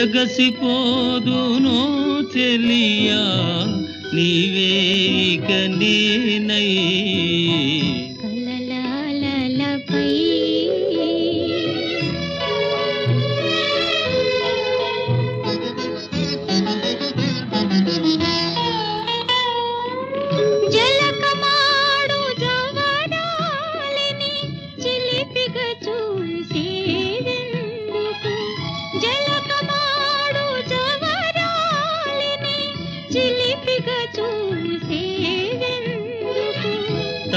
ఎగసిపోదును చెలియా నీవే ఇక నేనయ్యా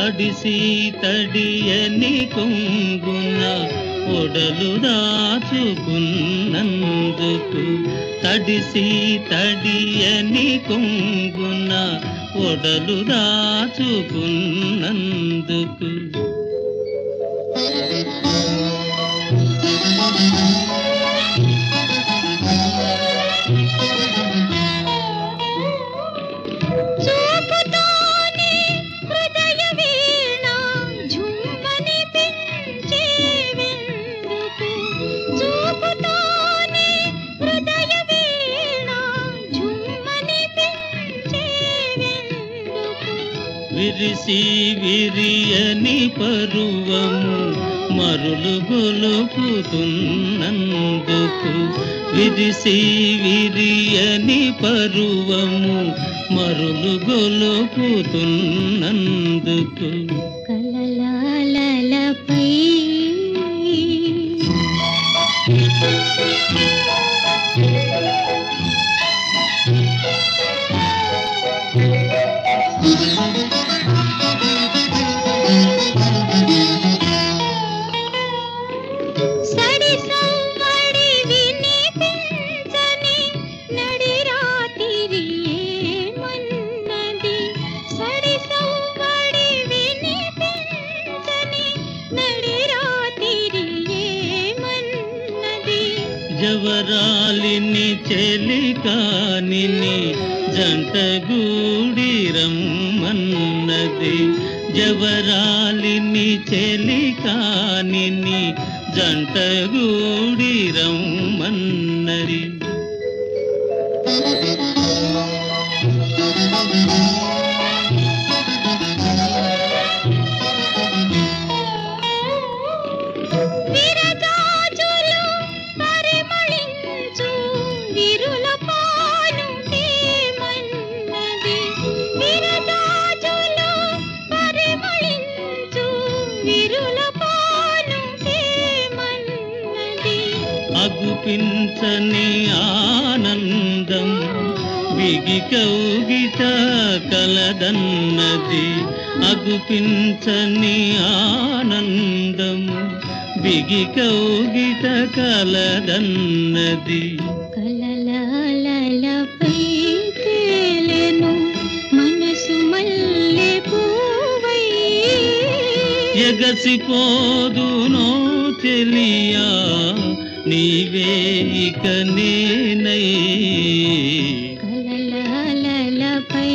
తడిసి తడియని కొంగున ఒడలు దాచుకున్నందుకు తడిసి తడియని కొంగున ఒడలు దాచుకున్నందుకు Thank you. విరిసి విరియని పరువము మరులు గొలుపుతున్నందుకు. విరిసి విరియని పరువము మరులు గొలుపుతున్నందుకు. జవరాలిని చెలికానిని జంటగూడి రమ్మన్నది. జవరాలిని చెలికానిని జంటగూడి రమ్మన్నది. అగుపించని ఆనందం బిగి కౌగిట కలదన్నది అగుపించని ఆనందము బిగి కౌగిట కలదన్నది. కలలాలపై తేలెను మనసు మల్లె ఎగసిపోదునో తెలియా నీవే ఇక నేనై కలలపై